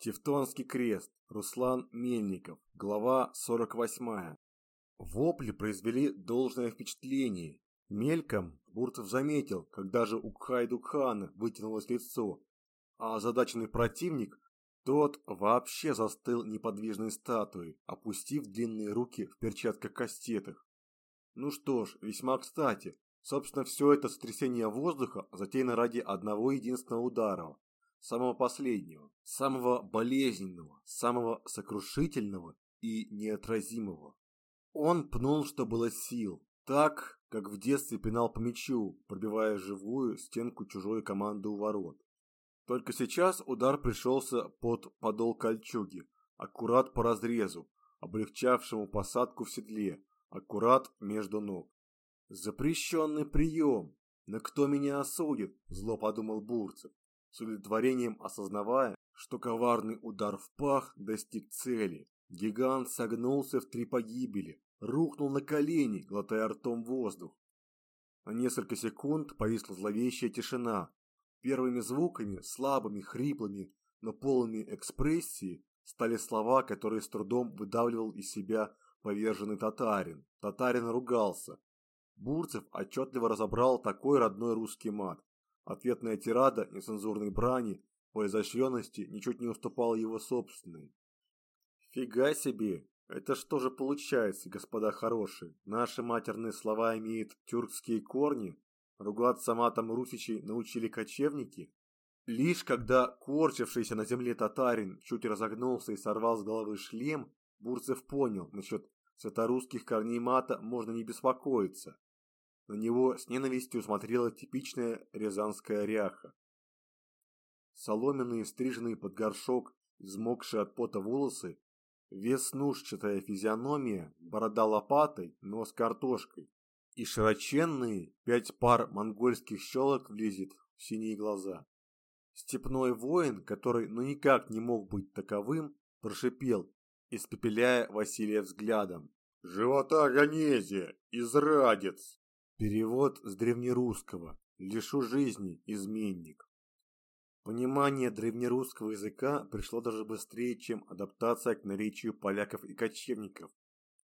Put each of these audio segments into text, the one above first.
Тевтонский крест. Руслан Мельников. Глава 48. Вопли произвели должное впечатление. Мельком Бурцев заметил, когда же у Кхайдукхана вытянулось лицо, а озадаченный противник, тот вообще застыл неподвижной статуей, опустив длинные руки в перчатках-кастетах. Ну что ж, весьма кстати. Собственно, все это сотрясение воздуха затеяно ради одного единственного удара. Самого последнего, самого болезненного, самого сокрушительного и неотразимого. Он пнул, что было сил, так, как в детстве пинал по мячу, пробивая живую стенку чужой команды у ворот. Только сейчас удар пришелся под подол кольчуги, аккурат по разрезу, облегчавшему посадку в седле, аккурат между ног. Запрещенный прием. Но кто меня осудит? Зло подумал Бурцев, с удовлетворением осознавая, что коварный удар в пах достиг цели. Гигант согнулся в три погибели, рухнул на колени, глотая ртом воздух. На несколько секунд повисла зловещая тишина. Первыми звуками, слабыми, хриплыми, но полными экспрессии, стали слова, которые с трудом выдавливал из себя поверженный татарин. Татарин ругался. Бурцев отчетливо разобрал такой родной русский мат. Ответная тирада нецензурной брани по изощренности ничуть не уступала его собственной. Фига себе! Это что же получается, господа хорошие? Наши матерные слова имеют тюркские корни? Ругаться матом русичей научили кочевники? Лишь когда корчившийся на земле татарин чуть разогнулся и сорвал с головы шлем, Бурцев понял, насчет святорусских корней мата можно не беспокоиться. На него с ненавистью смотрела типичная рязанская ряха. Соломенные, стриженные под горшок, взмокшие от пота волосы, веснушчатая физиономия, борода лопатой, нос картошкой и широченные пять пар монгольских щелок влезет в синие глаза. Степной воин, который ну никак не мог быть таковым, прошипел, испепеляя Василия взглядом. «Живота Ганезия, израдец!» Перевод с древнерусского «Лишу жизни, изменник». Понимание древнерусского языка пришло даже быстрее, чем адаптация к наречию поляков и кочевников.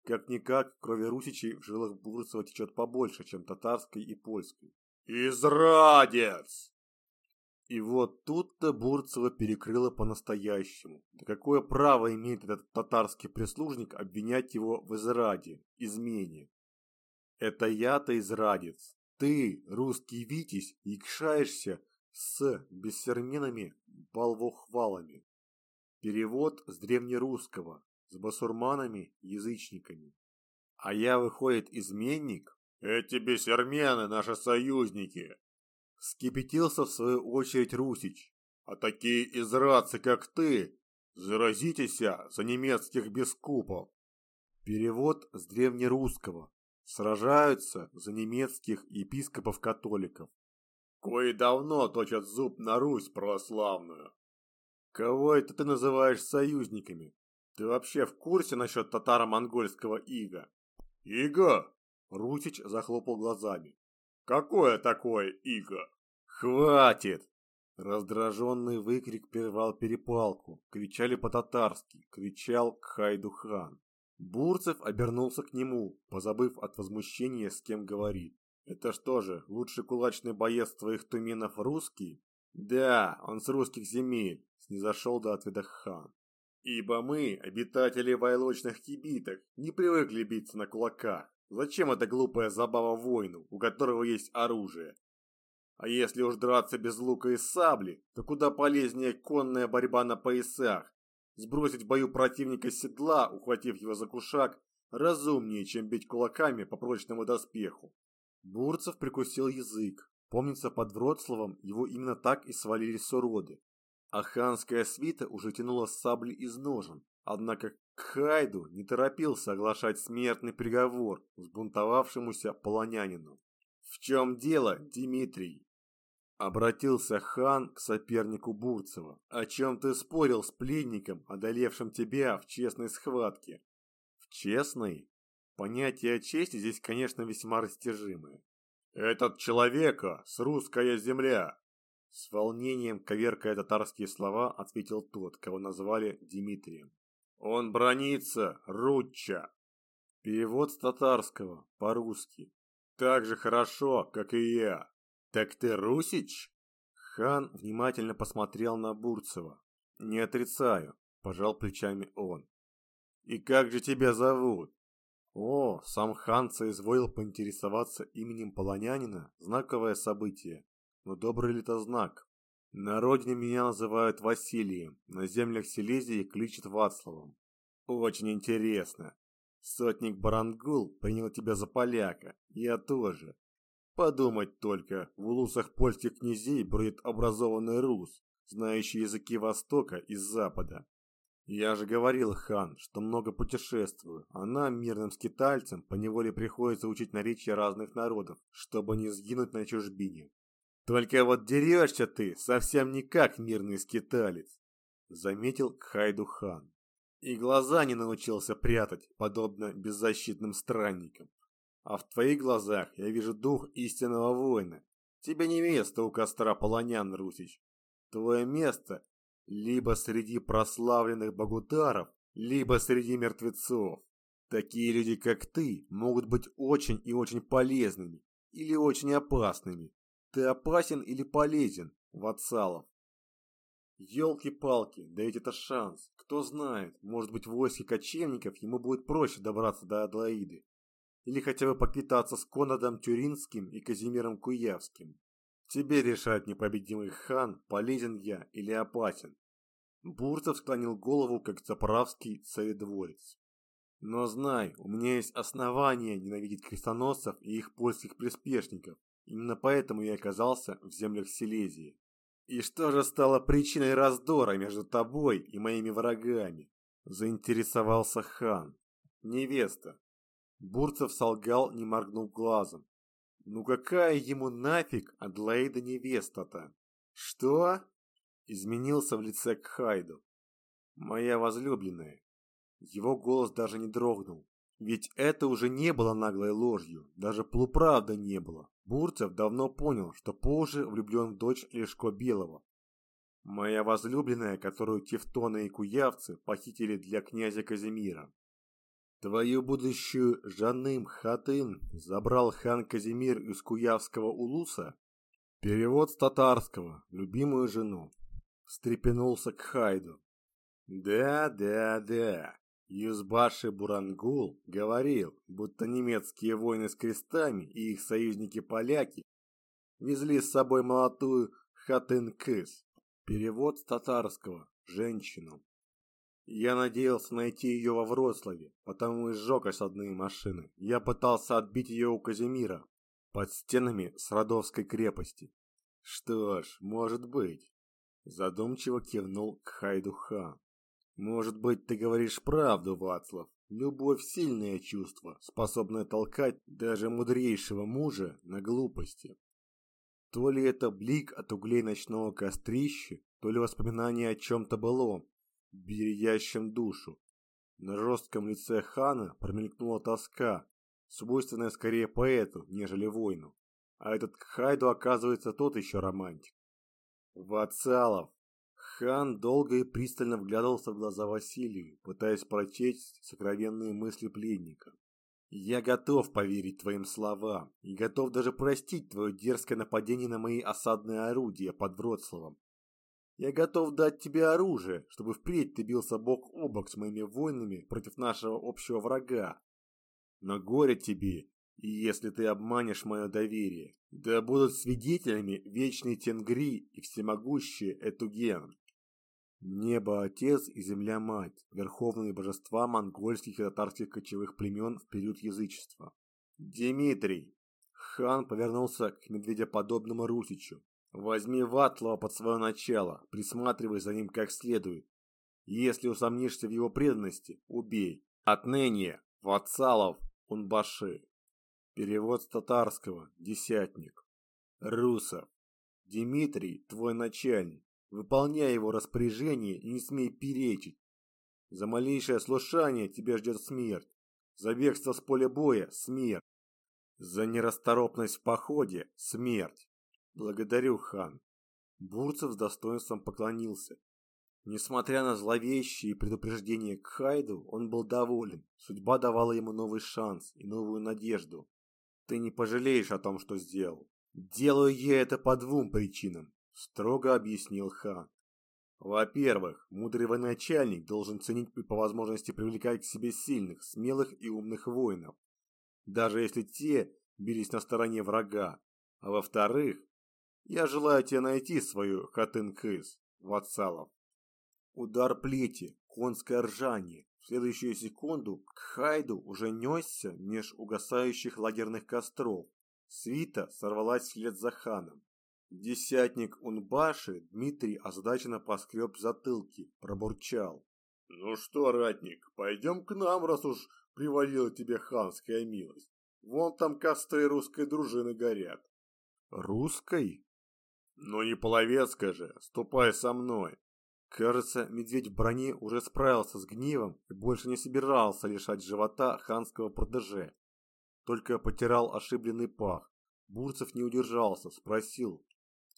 Как-никак, крови русичей в жилах Бурцева течет побольше, чем татарской и польской. «Израдец!» И вот тут-то Бурцева перекрыло по-настоящему. Да какое право имеет этот татарский прислужник обвинять его в израде, измене? Это я-то израдец. Ты, русский витязь, якшаешься с бессерменами балвохвалами. Перевод с древнерусского, с басурманами, язычниками. А я, выходит, изменник? Эти бессермены наши союзники. Скипятился в свою очередь Русич. А такие израдцы, как ты, заразитеся за немецких бескупов. Перевод с древнерусского, сражаются за немецких епископов-католиков. Кои давно точат зуб на Русь православную. Кого это ты называешь союзниками? Ты вообще в курсе насчет татаро-монгольского ига? Ига? Русич захлопал глазами. Какое такое иго? Хватит! Раздраженный выкрик прервал перепалку. Кричали по-татарски. Кричал Кхайдухан. Бурцев обернулся к нему, позабыв от возмущения, с кем говорит. «Это что же, лучший кулачный боец твоих туменов русский?» «Да, он с русских земель», – снизошел до ответа хан. «Ибо мы, обитатели войлочных кибиток, не привыкли биться на кулаках. Зачем эта глупая забава воину, у которого есть оружие? А если уж драться без лука и сабли, то куда полезнее конная борьба на поясах, Сбросить в бою противника с седла, ухватив его за кушак, разумнее, чем бить кулаками по прочному доспеху. Бурцев прикусил язык. Помнится, под Вроцлавом его именно так и свалили с уроды. А ханская свита уже тянула сабли из ножен. Однако Кхайду не торопился оглашать смертный приговор взбунтовавшемуся полонянину. «В чем дело, Дмитрий?» Обратился хан к сопернику Бурцева. «О чем ты спорил с пленником, одолевшим тебя в честной схватке?» «В честной?» Понятие чести здесь, конечно, весьма растяжимое. «Этот человека с русская земля!» С волнением, коверкая татарские слова, ответил тот, кого назвали Дмитрием. Он бронится, Ручча. Перевод с татарского, по-русски. Так же хорошо, как и я. Так ты русич? Хан внимательно посмотрел на Бурцева. Не отрицаю, пожал плечами он. И как же тебя зовут? О, сам хан соизволил поинтересоваться именем полонянина, знаковое событие. Но добрый ли это знак? На родине меня называют Василием, на землях Силезии кличут Вацлавом. Очень интересно. Сотник Барангул принял тебя за поляка, я тоже. Подумать только, в улусах польских князей бродит образованный рус, знающий языки Востока и Запада. Я же говорил, хан, что много путешествую, а нам, мирным скитальцам, поневоле приходится учить наречия разных народов, чтобы не сгинуть на чужбине. Только вот дерешься ты совсем не как мирный скиталец, заметил Кхайду хан. И глаза не научился прятать, подобно беззащитным странникам. А в твоих глазах я вижу дух истинного воина. Тебе не место у костра полонян, Русич. Твое место либо среди прославленных богутаров, либо среди мертвецов. Такие люди, как ты, могут быть очень и очень полезными или очень опасными. Ты опасен или полезен, Ватсалов? Ёлки-палки, да ведь это шанс. Кто знает, может быть в войске кочевников ему будет проще добраться до Адлаиды. Или хотя бы поквитаться с Конадом Тюринским и Казимиром Куявским. Тебе решать, непобедимый хан, полезен я или опасен. Бурцев склонил голову, как заправский царедворец. Но знай, у меня есть основания ненавидеть крестоносцев и их польских приспешников. Именно поэтому я оказался в землях Силезии. И что же стало причиной раздора между тобой и моими врагами? Заинтересовался хан. Невеста. Бурцев солгал, не моргнув глазом. Ну какая ему нафиг Адлаида невеста-то? Что? Изменился в лице к Хайду. Моя возлюбленная. Его голос даже не дрогнул. Ведь это уже не было наглой ложью, даже полуправда не было. Бурцев давно понял, что позже влюблен в дочь Лешко Белого. Моя возлюбленная, которую тевтоны и куявцы похитили для князя Казимира. Твою будущую Жаным Хатын забрал хан Казимир из Куявского улуса? Перевод с татарского, любимую жену. Встрепенулся к Хайду. Да, да, да. Юзбаши Бурангул говорил, будто немецкие воины с крестами и их союзники-поляки везли с собой молотую Хатын-Кыс. Перевод с татарского. Женщину. Я надеялся найти ее во Вроцлаве, потому и сжег осадные машины. Я пытался отбить ее у Казимира, под стенами Срадовской крепости. Что ж, может быть. Задумчиво кивнул к Хайдуха. Может быть, ты говоришь правду, Вацлав. Любовь – сильное чувство, способное толкать даже мудрейшего мужа на глупости. То ли это блик от углей ночного кострища, то ли воспоминание о чем-то былом, бередящем душу. На жестком лице хана промелькнула тоска, свойственная скорее поэту, нежели воину. А этот Хайду оказывается тот еще романтик. Вацалов. Хан долго и пристально вглядывался в глаза Василию, пытаясь прочесть сокровенные мысли пленника. «Я готов поверить твоим словам и готов даже простить твое дерзкое нападение на мои осадные орудия под Вроцлавом. Я готов дать тебе оружие, чтобы впредь ты бился бок о бок с моими воинами против нашего общего врага. Но горе тебе, если ты обманешь мое доверие, да будут свидетелями вечный Тенгри и всемогущий Этуген. Небо Отец и Земля Мать, верховные божества монгольских и татарских кочевых племен в период язычества. Дмитрий. Хан повернулся к медведеподобному Русичу, Возьми Ватлова под свое начало, присматривай за ним как следует. Если усомнишься в его преданности, убей. Отныне Вацалов Унбаши. Перевод с татарского. Десятник. Русов. Дмитрий, твой начальник. Выполняй его распоряжение и не смей перечить. За малейшее слушание тебя ждет смерть. За бегство с поля боя – смерть. За нерасторопность в походе – смерть. Благодарю, хан. Бурцев с достоинством поклонился. Несмотря на зловещие предупреждения к Хайду, он был доволен. Судьба давала ему новый шанс и новую надежду. Ты не пожалеешь о том, что сделал. Делаю я это по двум причинам, строго объяснил хан. Во-первых, мудрый военачальник должен ценить и по возможности привлекать к себе сильных, смелых и умных воинов, даже если те бились на стороне врага. А во-вторых, я желаю тебе найти свою хатын-кыс, вассалов. Удар плети, конское ржание. В следующую секунду к Хайду уже несся меж угасающих лагерных костров. Свита сорвалась вслед за ханом. Десятник Унбаши Дмитрий озадаченно поскреб затылки, пробурчал. «Ну что, ратник, пойдем к нам, раз уж привалила тебе ханская милость. Вон там костры русской дружины горят». «Русской?» «Ну не половецкая же, ступай со мной». Кажется, медведь в броне уже справился с гневом и больше не собирался лишать живота ханского протеже. Только потирал ошибленный пах. Бурцев не удержался, спросил,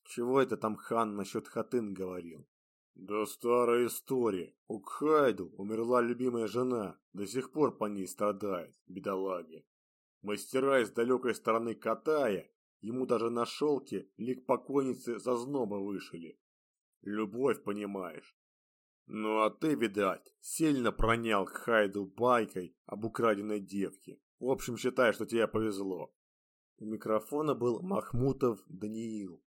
чего это там хан насчет хатын говорил. Да старая история. У Кхайду умерла любимая жена, до сих пор по ней страдает, бедолага. Мастера из далекой стороны Катая ему даже на шелке лик покойницы за зноба вышили. Любовь, понимаешь. Ну а ты, видать, сильно пронял Хайду байкой об украденной девке. В общем, считай, что тебе повезло. У микрофона был Махмутов Даниил.